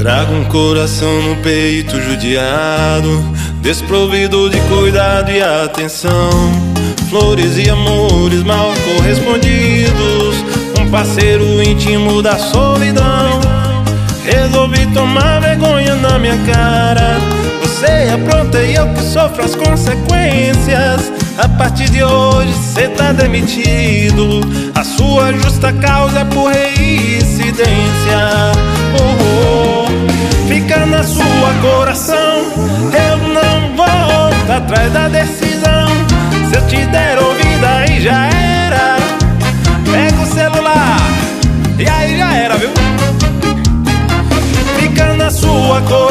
Trago um coração no peito judiado, desprovido de cuidado e atenção. Flores e amores mal correspondidos, um parceiro íntimo da solidão. Resolvi tomar vergonha na minha cara. Você apronta e eu que sofro as consequências. A partir de hoje cê tá demitido. A sua justa causa é por reincidência. Coração. Eu não volto atrás da decisão. Se eu te der ouvida, aí já era. Pega o celular e aí já era, viu? Fica na sua coração.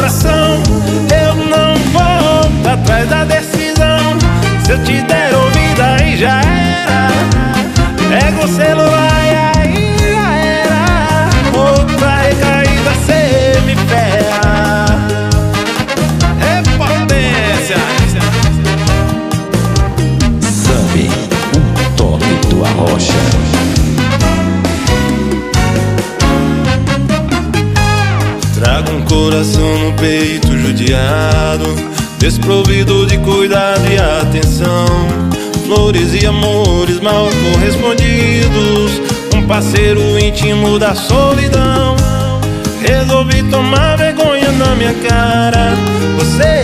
Rocha. Trago um coração no peito judiado, desprovido de cuidado e atenção. Flores e amores mal correspondidos, um parceiro íntimo da solidão. Resolvi tomar vergonha na minha cara. Você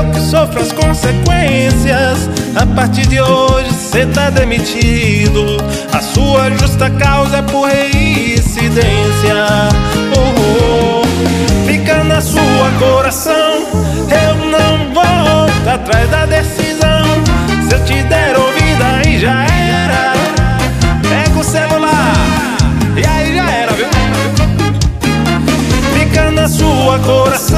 eu que sofro as consequências. A partir de hoje cê tá demitido. A sua justa causa é por reincidência. Oh, oh. Fica na sua coração. Eu não volto atrás da decisão. Se eu te der ouvida, aí já era. Pega o celular e aí já era, viu? Fica na sua coração.